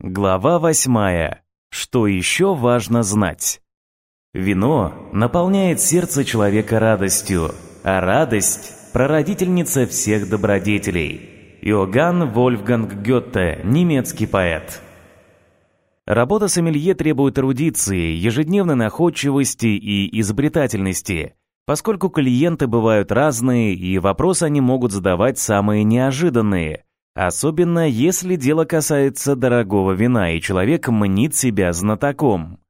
Глава восьмая. Что еще важно знать? Вино наполняет сердце человека радостью, а радость – прародительница всех добродетелей. Иоганн Вольфганг Гетте, немецкий поэт. Работа сомелье требует эрудиции, ежедневной находчивости и изобретательности, поскольку клиенты бывают разные и вопросы они могут задавать самые неожиданные, особенно если дело касается дорогого вина и человек мнит себя знатоком.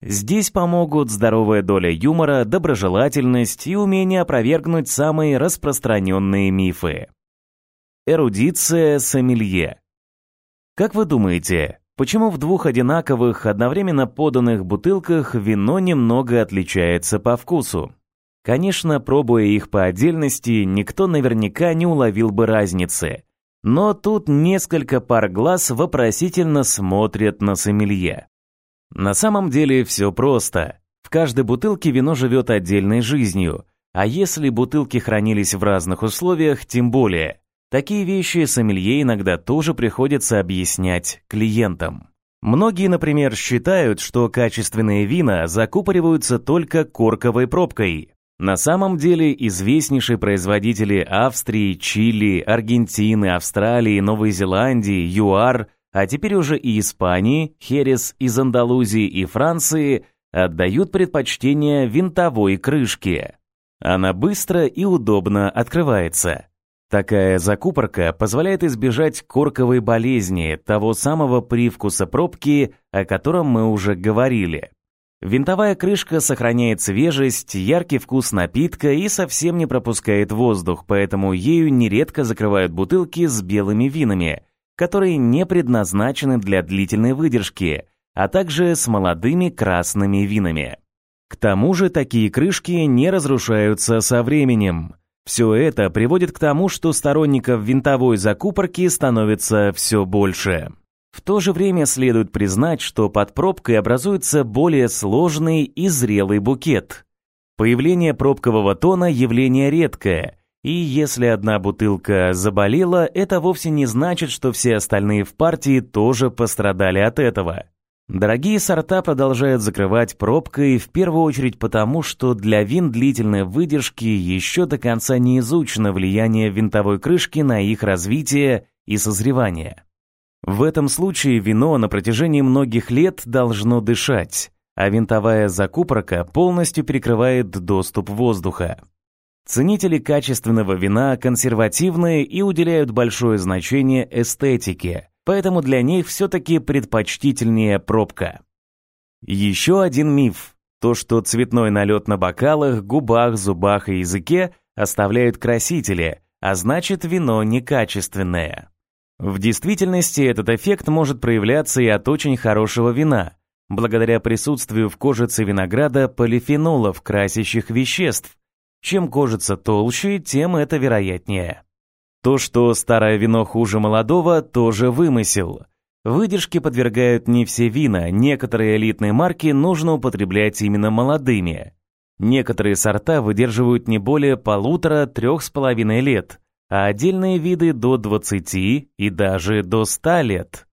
Здесь помогут здоровая доля юмора, доброжелательность и умение опровергнуть самые распространенные мифы. Эрудиция сомелье. Как вы думаете, почему в двух одинаковых, одновременно поданных бутылках вино немного отличается по вкусу? Конечно, пробуя их по отдельности, никто наверняка не уловил бы разницы. Но тут несколько пар глаз вопросительно смотрят на сомелье. На самом деле все просто. В каждой бутылке вино живет отдельной жизнью, а если бутылки хранились в разных условиях, тем более. Такие вещи сомелье иногда тоже приходится объяснять клиентам. Многие, например, считают, что качественные вина закупориваются только корковой пробкой, на самом деле известнейшие производители Австрии, Чили, Аргентины, Австралии, Новой Зеландии, ЮАР, а теперь уже и Испании, Херес из Андалузии и Франции отдают предпочтение винтовой крышке. Она быстро и удобно открывается. Такая закупорка позволяет избежать корковой болезни, того самого привкуса пробки, о котором мы уже говорили. Винтовая крышка сохраняет свежесть, яркий вкус напитка и совсем не пропускает воздух, поэтому ею нередко закрывают бутылки с белыми винами, которые не предназначены для длительной выдержки, а также с молодыми красными винами. К тому же такие крышки не разрушаются со временем. Все это приводит к тому, что сторонников винтовой закупорки становится все больше. В то же время следует признать, что под пробкой образуется более сложный и зрелый букет. Появление пробкового тона – явление редкое, и если одна бутылка заболела, это вовсе не значит, что все остальные в партии тоже пострадали от этого. Дорогие сорта продолжают закрывать пробкой в первую очередь потому, что для вин длительной выдержки еще до конца не изучено влияние винтовой крышки на их развитие и созревание. В этом случае вино на протяжении многих лет должно дышать, а винтовая закупорка полностью перекрывает доступ воздуха. Ценители качественного вина консервативные и уделяют большое значение эстетике, поэтому для них все-таки предпочтительнее пробка. Еще один миф – то, что цветной налет на бокалах, губах, зубах и языке оставляют красители, а значит вино некачественное. В действительности этот эффект может проявляться и от очень хорошего вина, благодаря присутствию в кожице винограда полифенолов, красящих веществ. Чем кожица толще, тем это вероятнее. То, что старое вино хуже молодого, тоже вымысел. Выдержки подвергают не все вина, некоторые элитные марки нужно употреблять именно молодыми. Некоторые сорта выдерживают не более полутора-трех с половиной лет, а отдельные виды до 20 и даже до 100 лет.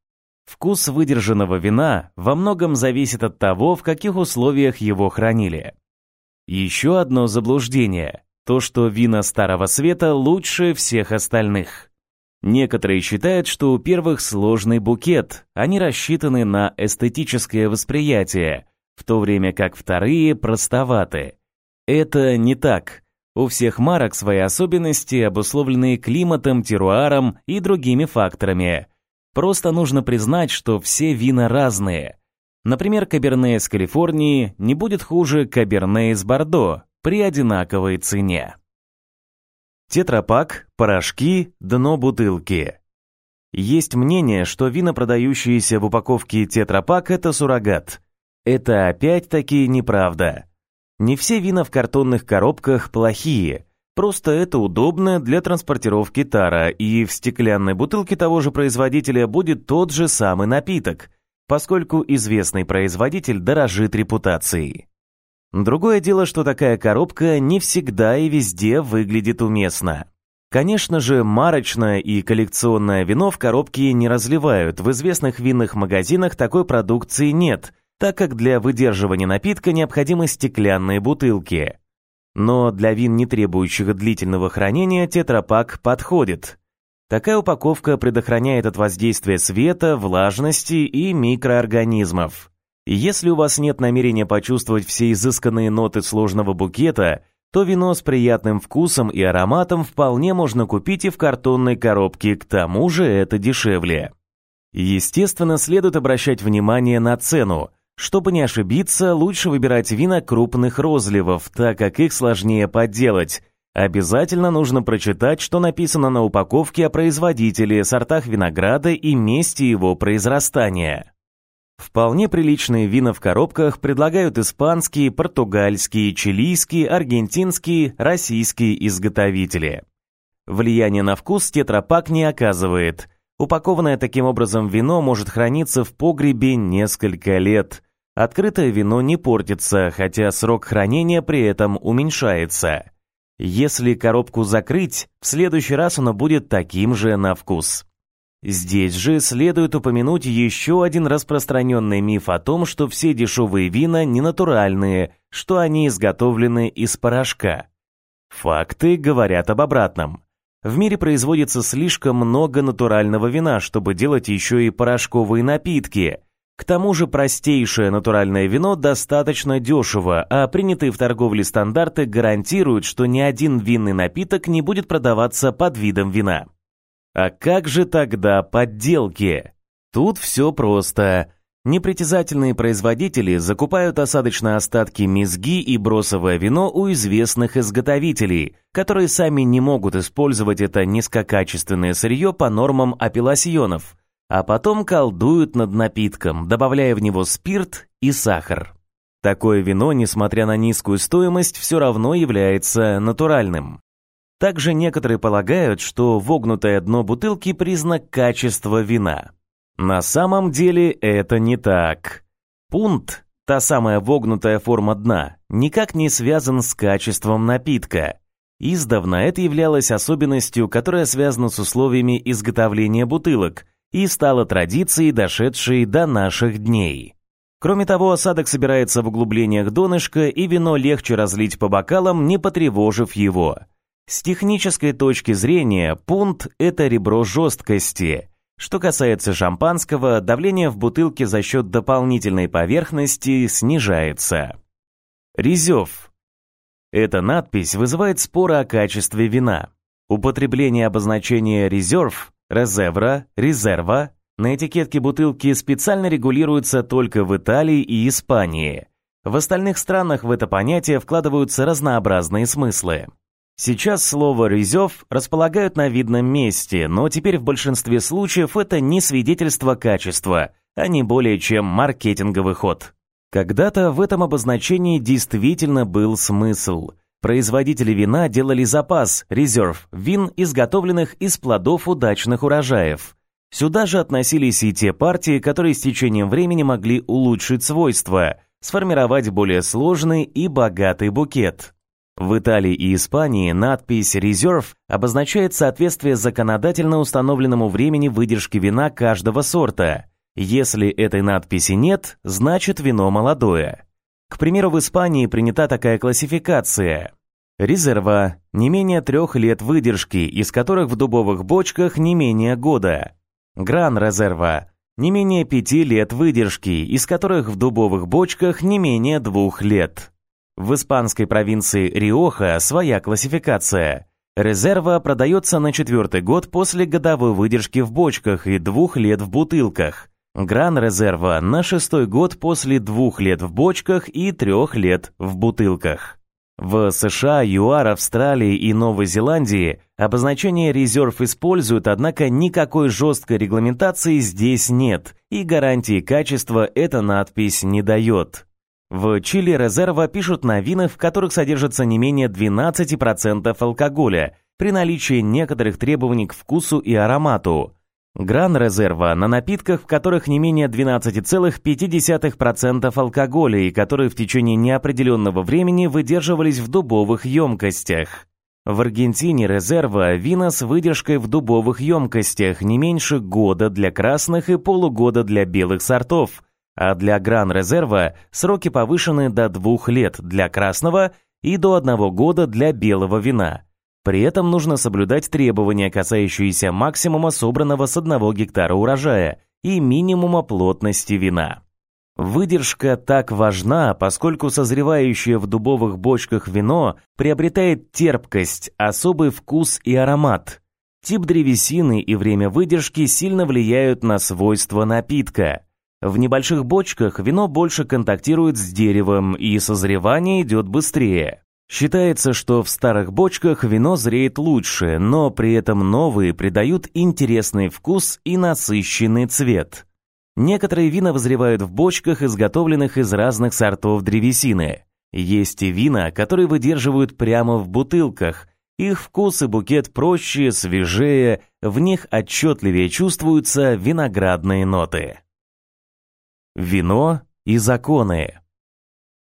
Вкус выдержанного вина во многом зависит от того, в каких условиях его хранили. Еще одно заблуждение – то, что вина Старого Света лучше всех остальных. Некоторые считают, что у первых сложный букет, они рассчитаны на эстетическое восприятие, в то время как вторые простоваты. Это не так. У всех марок свои особенности, обусловленные климатом, теруаром и другими факторами. Просто нужно признать, что все вина разные. Например, Каберне из Калифорнии не будет хуже Каберне из Бордо при одинаковой цене. Тетрапак, порошки, дно бутылки. Есть мнение, что вина, продающиеся в упаковке тетрапак, это суррогат. Это опять-таки неправда. Не все вина в картонных коробках плохие, просто это удобно для транспортировки тара, и в стеклянной бутылке того же производителя будет тот же самый напиток, поскольку известный производитель дорожит репутацией. Другое дело, что такая коробка не всегда и везде выглядит уместно. Конечно же, марочное и коллекционное вино в коробке не разливают. В известных винных магазинах такой продукции нет, так как для выдерживания напитка необходимы стеклянные бутылки. Но для вин, не требующих длительного хранения, тетрапак подходит. Такая упаковка предохраняет от воздействия света, влажности и микроорганизмов. Если у вас нет намерения почувствовать все изысканные ноты сложного букета, то вино с приятным вкусом и ароматом вполне можно купить и в картонной коробке, к тому же это дешевле. Естественно, следует обращать внимание на цену. Чтобы не ошибиться, лучше выбирать вина крупных розливов, так как их сложнее подделать. Обязательно нужно прочитать, что написано на упаковке о производителе, сортах винограда и месте его произрастания. Вполне приличные вина в коробках предлагают испанские, португальские, чилийские, аргентинские, российские изготовители. Влияние на вкус тетрапак не оказывает. Упакованное таким образом вино может храниться в погребе несколько лет. Открытое вино не портится, хотя срок хранения при этом уменьшается. Если коробку закрыть, в следующий раз оно будет таким же на вкус. Здесь же следует упомянуть еще один распространенный миф о том, что все дешевые вина не натуральные, что они изготовлены из порошка. Факты говорят об обратном. В мире производится слишком много натурального вина, чтобы делать еще и порошковые напитки. К тому же простейшее натуральное вино достаточно дешево, а принятые в торговле стандарты гарантируют, что ни один винный напиток не будет продаваться под видом вина. А как же тогда подделки? Тут все просто. Непритязательные производители закупают осадочные остатки мезги и бросовое вино у известных изготовителей, которые сами не могут использовать это низкокачественное сырье по нормам апелласьонов, а потом колдуют над напитком, добавляя в него спирт и сахар. Такое вино, несмотря на низкую стоимость, все равно является натуральным. Также некоторые полагают, что вогнутое дно бутылки признак качества вина. На самом деле это не так. Пункт, та самая вогнутая форма дна, никак не связан с качеством напитка. Издавна это являлось особенностью, которая связана с условиями изготовления бутылок и стала традицией, дошедшей до наших дней. Кроме того, осадок собирается в углублениях донышка, и вино легче разлить по бокалам, не потревожив его – с технической точки зрения, пункт – это ребро жесткости. Что касается шампанского, давление в бутылке за счет дополнительной поверхности снижается. Резев. Эта надпись вызывает споры о качестве вина. Употребление обозначения «резерв», «резерва», «резерва» на этикетке бутылки специально регулируется только в Италии и Испании. В остальных странах в это понятие вкладываются разнообразные смыслы. Сейчас слово «резев» располагают на видном месте, но теперь в большинстве случаев это не свидетельство качества, а не более чем маркетинговый ход. Когда-то в этом обозначении действительно был смысл. Производители вина делали запас, резерв, вин, изготовленных из плодов удачных урожаев. Сюда же относились и те партии, которые с течением времени могли улучшить свойства, сформировать более сложный и богатый букет. В Италии и Испании надпись «Reserve» обозначает соответствие законодательно установленному времени выдержки вина каждого сорта. Если этой надписи нет, значит вино молодое. К примеру, в Испании принята такая классификация. Резерва – не менее трех лет выдержки, из которых в дубовых бочках не менее года. Гран-резерва – не менее пяти лет выдержки, из которых в дубовых бочках не менее двух лет. В испанской провинции Риоха своя классификация. Резерва продается на четвертый год после годовой выдержки в бочках и двух лет в бутылках. Гран-резерва на шестой год после двух лет в бочках и трех лет в бутылках. В США, ЮАР, Австралии и Новой Зеландии обозначение резерв используют, однако никакой жесткой регламентации здесь нет, и гарантии качества эта надпись не дает. В Чили резерва пишут на винах, в которых содержится не менее 12% алкоголя, при наличии некоторых требований к вкусу и аромату. Гран резерва на напитках, в которых не менее 12,5% алкоголя и которые в течение неопределенного времени выдерживались в дубовых емкостях. В Аргентине резерва вина с выдержкой в дубовых емкостях не меньше года для красных и полугода для белых сортов, а для гран-резерва сроки повышены до двух лет для красного и до одного года для белого вина. При этом нужно соблюдать требования, касающиеся максимума собранного с одного гектара урожая и минимума плотности вина. Выдержка так важна, поскольку созревающее в дубовых бочках вино приобретает терпкость, особый вкус и аромат. Тип древесины и время выдержки сильно влияют на свойства напитка. В небольших бочках вино больше контактирует с деревом, и созревание идет быстрее. Считается, что в старых бочках вино зреет лучше, но при этом новые придают интересный вкус и насыщенный цвет. Некоторые вина вызревают в бочках, изготовленных из разных сортов древесины. Есть и вина, которые выдерживают прямо в бутылках. Их вкус и букет проще, свежее, в них отчетливее чувствуются виноградные ноты. Вино и законы.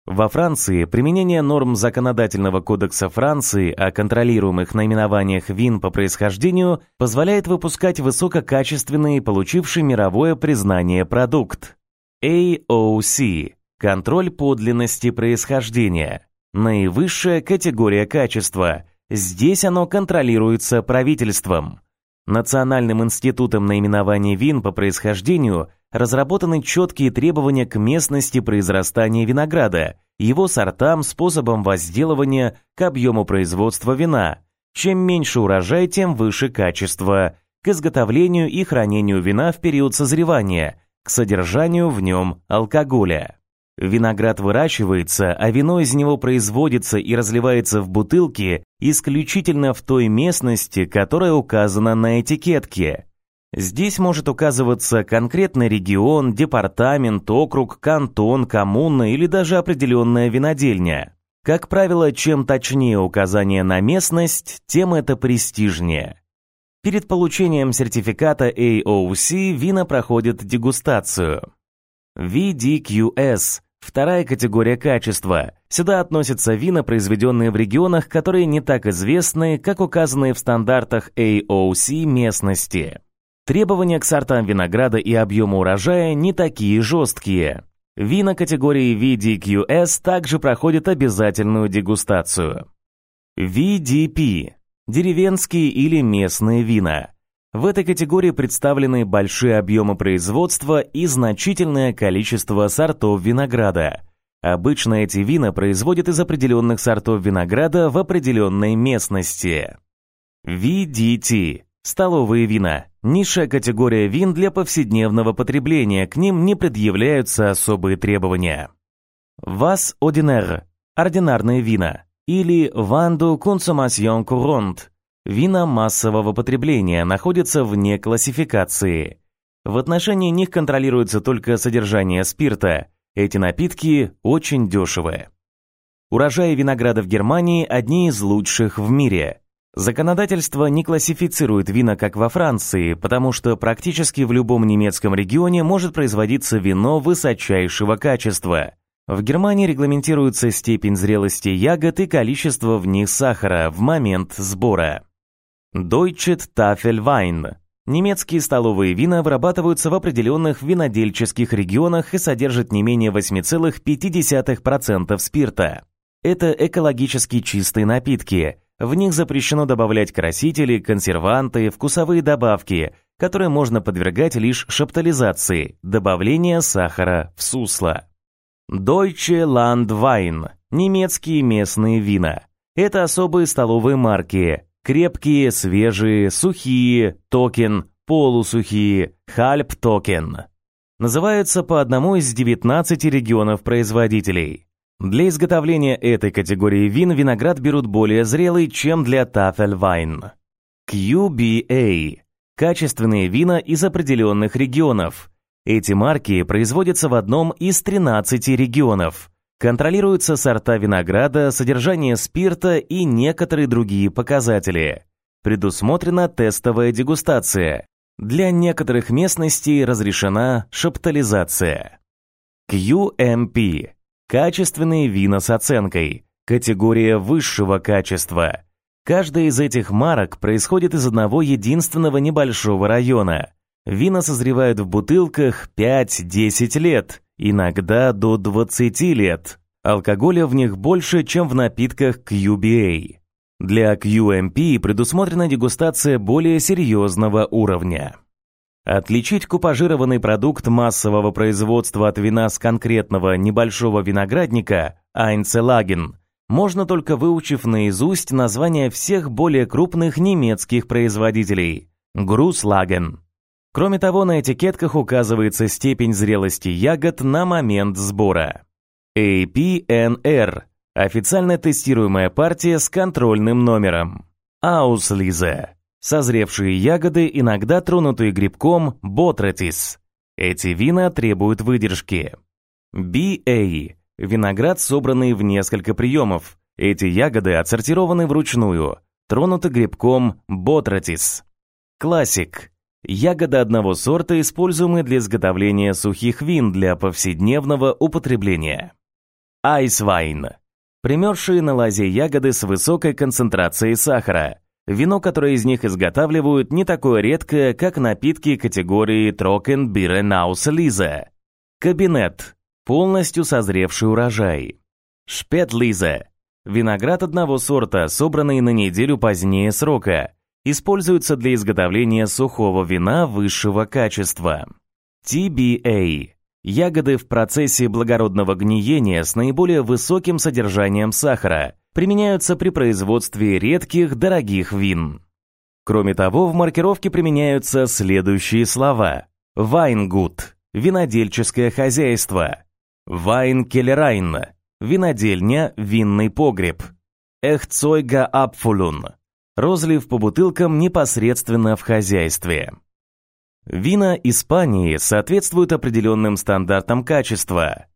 Во Франции применение норм законодательного кодекса Франции о контролируемых наименованиях вин по происхождению позволяет выпускать высококачественный, получивший мировое признание продукт. AOC – контроль подлинности происхождения. Наивысшая категория качества. Здесь оно контролируется правительством. Национальным институтом наименований вин по происхождению разработаны четкие требования к местности произрастания винограда, его сортам, способам возделывания, к объему производства вина. Чем меньше урожай, тем выше качество, к изготовлению и хранению вина в период созревания, к содержанию в нем алкоголя. Виноград выращивается, а вино из него производится и разливается в бутылки исключительно в той местности, которая указана на этикетке. Здесь может указываться конкретный регион, департамент, округ, кантон, коммуна или даже определенная винодельня. Как правило, чем точнее указание на местность, тем это престижнее. Перед получением сертификата AOC вина проходят дегустацию. VDQS Вторая категория качества. Сюда относятся вина, произведенные в регионах, которые не так известны, как указанные в стандартах AOC местности. Требования к сортам винограда и объему урожая не такие жесткие. Вина категории VDQS также проходят обязательную дегустацию. VDP – деревенские или местные вина. В этой категории представлены большие объемы производства и значительное количество сортов винограда. Обычно эти вина производят из определенных сортов винограда в определенной местности. VDT – столовые вина. Низшая категория вин для повседневного потребления, к ним не предъявляются особые требования. Вас Одинер – ординарные вина. Или Ванду Consommation Courante Вина массового потребления находятся вне классификации. В отношении них контролируется только содержание спирта. Эти напитки очень дешевые. Урожаи винограда в Германии одни из лучших в мире. Законодательство не классифицирует вина как во Франции, потому что практически в любом немецком регионе может производиться вино высочайшего качества. В Германии регламентируется степень зрелости ягод и количество в них сахара в момент сбора. Deutsche Tafelwein. Немецкие столовые вина вырабатываются в определенных винодельческих регионах и содержат не менее 8,5% спирта. Это экологически чистые напитки. В них запрещено добавлять красители, консерванты, вкусовые добавки, которые можно подвергать лишь шаптализации, добавление сахара в сусло. Deutsche Landwein. Немецкие местные вина. Это особые столовые марки, Крепкие, свежие, сухие, trocken, полусухие, halbtrocken. Называются по одному из 19 регионов производителей. Для изготовления этой категории вин виноград берут более зрелый, чем для Тафельвайн. QBA – качественные вина из определенных регионов. Эти марки производятся в одном из 13 регионов – Контролируются сорта винограда, содержание спирта и некоторые другие показатели. Предусмотрена тестовая дегустация. Для некоторых местностей разрешена шаптализация. QMP – качественные вина с оценкой, категория высшего качества. Каждая из этих марок происходит из одного единственного небольшого района. Вина созревают в бутылках 5-10 лет, иногда до 20 лет. Алкоголя в них больше, чем в напитках QBA. Для QMP предусмотрена дегустация более серьезного уровня. Отличить купажированный продукт массового производства от вина с конкретного небольшого виноградника Einzellagen можно только выучив наизусть названия всех более крупных немецких производителей Груслаген. Кроме того, на этикетках указывается степень зрелости ягод на момент сбора. APNR – официально тестируемая партия с контрольным номером. Auslese Созревшие ягоды, иногда тронутые грибком, ботратис. Эти вина требуют выдержки. BA – виноград, собранный в несколько приемов. Эти ягоды отсортированы вручную, тронуты грибком, ботратис. Классик – ягоды одного сорта, используемые для изготовления сухих вин для повседневного употребления. Айсвайн – примерзшие на лозе ягоды с высокой концентрацией сахара – Вино, которое из них изготавливают, не такое редкое, как напитки категории Trockenbeerenauslese. Kabinett – полностью созревший урожай. Spätlese – виноград одного сорта, собранный на неделю позднее срока. Используется для изготовления сухого вина высшего качества. TBA – ягоды в процессе благородного гниения с наиболее высоким содержанием сахара – применяются при производстве редких дорогих вин. Кроме того, в маркировке применяются следующие слова: Вайнгут винодельческое хозяйство, Вайнкеллерайн винодельня, винный погреб, Эхцойга Апфулун розлив по бутылкам непосредственно в хозяйстве. Вина Испании соответствуют определенным стандартам качества.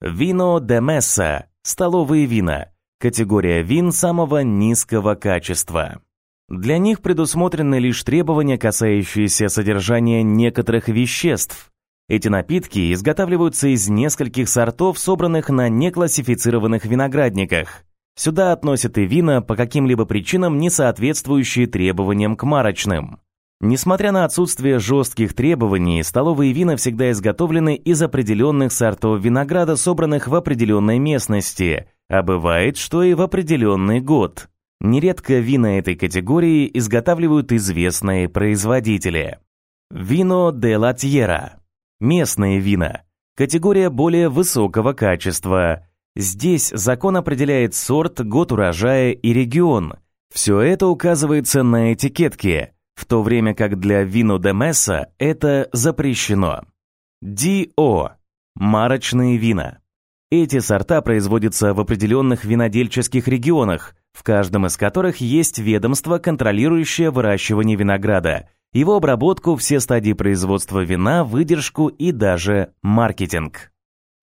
Вино де Месса – столовые вина, Категория вин самого низкого качества. Для них предусмотрены лишь требования, касающиеся содержания некоторых веществ. Эти напитки изготавливаются из нескольких сортов, собранных на неклассифицированных виноградниках. Сюда относят и вина, по каким-либо причинам не соответствующие требованиям к марочным. Несмотря на отсутствие жестких требований, столовые вина всегда изготовлены из определенных сортов винограда, собранных в определенной местности, а бывает, что и в определенный год. Нередко вина этой категории изготавливают известные производители. Вино де ла Тьера. Местные вина. Категория более высокого качества. Здесь закон определяет сорт, год урожая и регион. Все это указывается на этикетке, в то время как для вино де Месса это запрещено. ДИО. Марочные вина. Эти сорта производятся в определенных винодельческих регионах, в каждом из которых есть ведомство, контролирующее выращивание винограда, его обработку, все стадии производства вина, выдержку и даже маркетинг.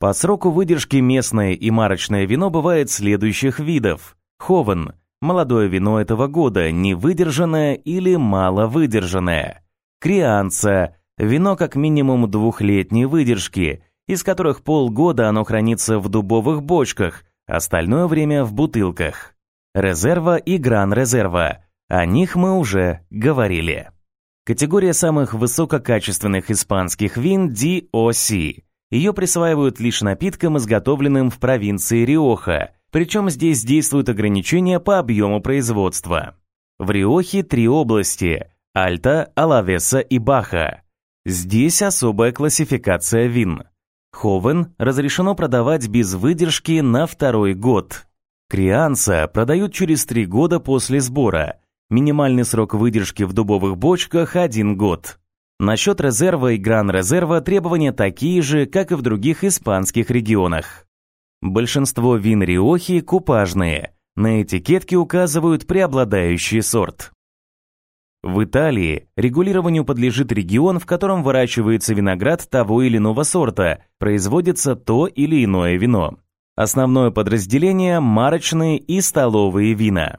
По сроку выдержки местное и марочное вино бывает следующих видов. Ховен – молодое вино этого года, невыдержанное или маловыдержанное. Крианца – вино как минимум двухлетней выдержки – из которых полгода оно хранится в дубовых бочках, остальное время в бутылках. Резерва и Гран-резерва. О них мы уже говорили. Категория самых высококачественных испанских вин DOC. Ее присваивают лишь напиткам, изготовленным в провинции Риоха, причем здесь действуют ограничения по объему производства. В Риохе три области – Альта, Алавеса и Баха. Здесь особая классификация вин. Ховен разрешено продавать без выдержки на второй год. Крианса продают через три года после сбора. Минимальный срок выдержки в дубовых бочках – один год. Насчет резерва и гран-резерва требования такие же, как и в других испанских регионах. Большинство вин Риохи купажные. На этикетке указывают преобладающий сорт. В Италии регулированию подлежит регион, в котором выращивается виноград того или иного сорта, производится то или иное вино. Основное подразделение – марочные и столовые вина.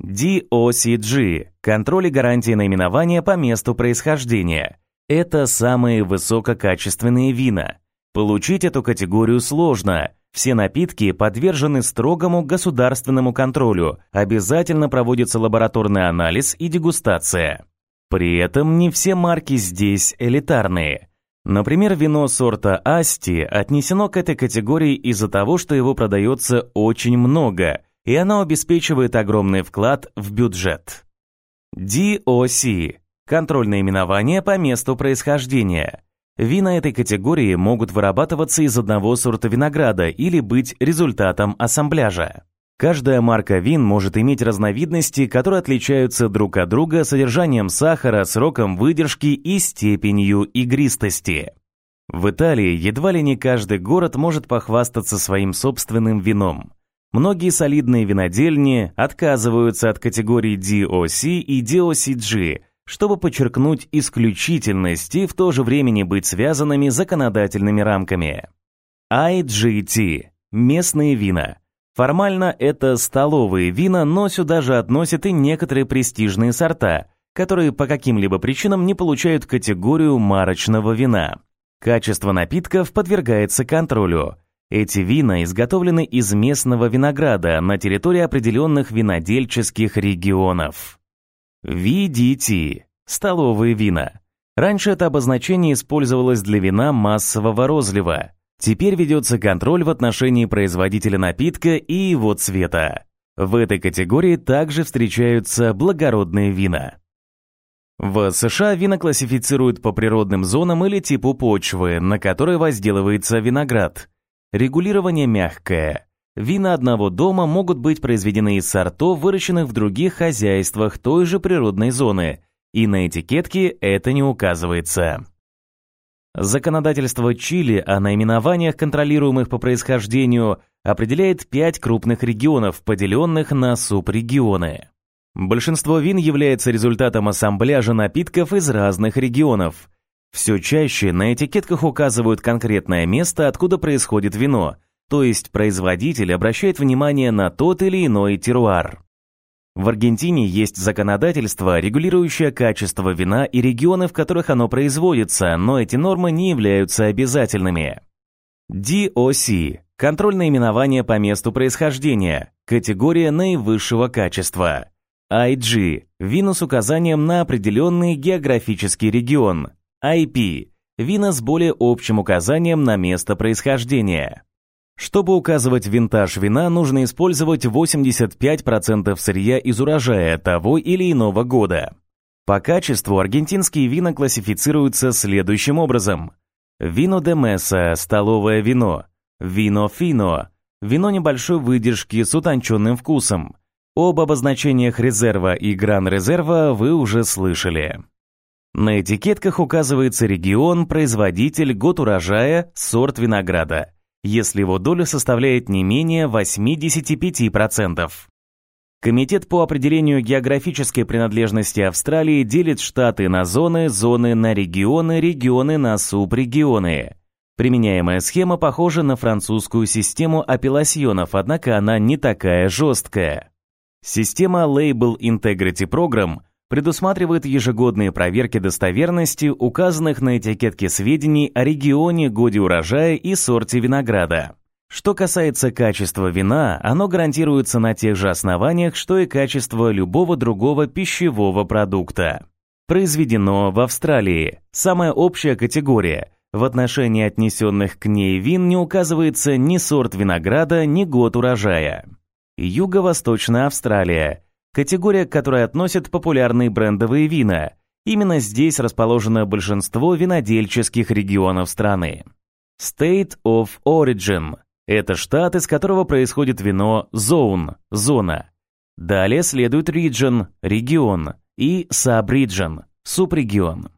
DOCG – контроль и гарантия наименования по месту происхождения. Это самые высококачественные вина. Получить эту категорию сложно. Все напитки подвержены строгому государственному контролю, обязательно проводится лабораторный анализ и дегустация. При этом не все марки здесь элитарные. Например, вино сорта Асти отнесено к этой категории из-за того, что его продается очень много, и оно обеспечивает огромный вклад в бюджет. DOC – контрольное именование по месту происхождения. Вина этой категории могут вырабатываться из одного сорта винограда или быть результатом ассамбляжа. Каждая марка вин может иметь разновидности, которые отличаются друг от друга содержанием сахара, сроком выдержки и степенью игристости. В Италии едва ли не каждый город может похвастаться своим собственным вином. Многие солидные винодельни отказываются от категорий DOC и DOCG, чтобы подчеркнуть исключительность и в то же время не быть связанными законодательными рамками. IGT – местные вина. Формально это столовые вина, но сюда же относят и некоторые престижные сорта, которые по каким-либо причинам не получают категорию марочного вина. Качество напитков подвергается контролю. Эти вина изготовлены из местного винограда на территории определенных винодельческих регионов. VDT – столовые вина. Раньше это обозначение использовалось для вина массового розлива. Теперь ведется контроль в отношении производителя напитка и его цвета. В этой категории также встречаются благородные вина. В США вина классифицируют по природным зонам или типу почвы, на которой возделывается виноград. Регулирование мягкое. Вина одного дома могут быть произведены из сортов, выращенных в других хозяйствах той же природной зоны, и на этикетке это не указывается. Законодательство Чили о наименованиях, контролируемых по происхождению, определяет пять крупных регионов, поделенных на субрегионы. Большинство вин является результатом ассамбляжа напитков из разных регионов. Все чаще на этикетках указывают конкретное место, откуда происходит вино, то есть производитель обращает внимание на тот или иной теруар. В Аргентине есть законодательство, регулирующее качество вина и регионы, в которых оно производится, но эти нормы не являются обязательными. DOC – контрольное именование по месту происхождения, категория наивысшего качества. IG – вино с указанием на определенный географический регион. IP – вино с более общим указанием на место происхождения. Чтобы указывать винтаж вина, нужно использовать 85% сырья из урожая того или иного года. По качеству аргентинские вина классифицируются следующим образом. Вино де Меса – столовое вино. Вино фино – вино небольшой выдержки с утонченным вкусом. Об обозначениях резерва и гран-резерва вы уже слышали. На этикетках указывается регион, производитель, год урожая, сорт винограда если его доля составляет не менее 85%. Комитет по определению географической принадлежности Австралии делит штаты на зоны, зоны на регионы, регионы на субрегионы. Применяемая схема похожа на французскую систему апелласьонов, однако она не такая жесткая. Система Label Integrity Program предусматривает ежегодные проверки достоверности указанных на этикетке сведений о регионе, годе урожая и сорте винограда. Что касается качества вина, оно гарантируется на тех же основаниях, что и качество любого другого пищевого продукта. Произведено в Австралии. Самая общая категория. В отношении отнесенных к ней вин не указывается ни сорт винограда, ни год урожая. Юго-Восточная Австралия. Категория, к которой относят популярные брендовые вина. Именно здесь расположено большинство винодельческих регионов страны. State of Origin – это штат, из которого происходит вино Zone – зона. Далее следует Region – регион и Subregion – субрегион.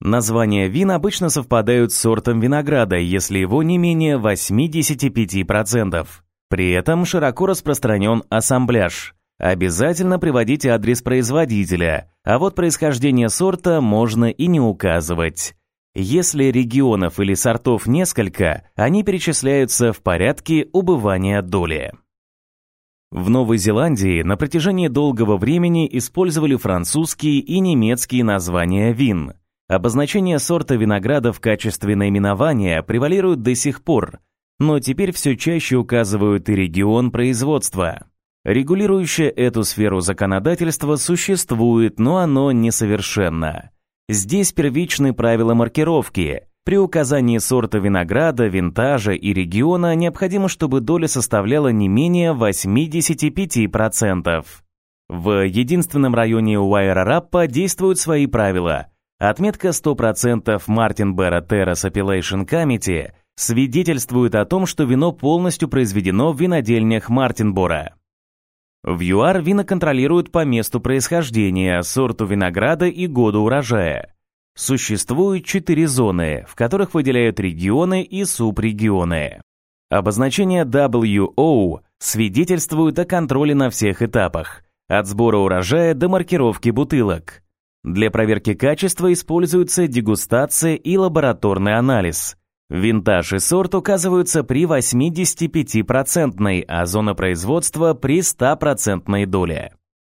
Названия вин обычно совпадают с сортом винограда, если его не менее 85%. При этом широко распространен ассамбляж – Обязательно приводите адрес производителя, а вот происхождение сорта можно и не указывать. Если регионов или сортов несколько, они перечисляются в порядке убывания доли. В Новой Зеландии на протяжении долгого времени использовали французские и немецкие названия вин. Обозначение сорта винограда в качестве наименования превалирует до сих пор, но теперь все чаще указывают и регион производства. Регулирующее эту сферу законодательства существует, но оно несовершенно. Здесь первичны правила маркировки. При указании сорта винограда, винтажа и региона необходимо, чтобы доля составляла не менее 85%. В единственном районе Уайрараппа действуют свои правила. Отметка 100% Мартин Берра Terrace Appellation Committee свидетельствует о том, что вино полностью произведено в винодельнях Мартинбора. В ЮАР вина контролируют по месту происхождения, сорту винограда и году урожая. Существует четыре зоны, в которых выделяют регионы и субрегионы. Обозначение WO свидетельствует о контроле на всех этапах, от сбора урожая до маркировки бутылок. Для проверки качества используются дегустация и лабораторный анализ. Винтаж и сорт указываются при 85%, а зона производства при 100% доле.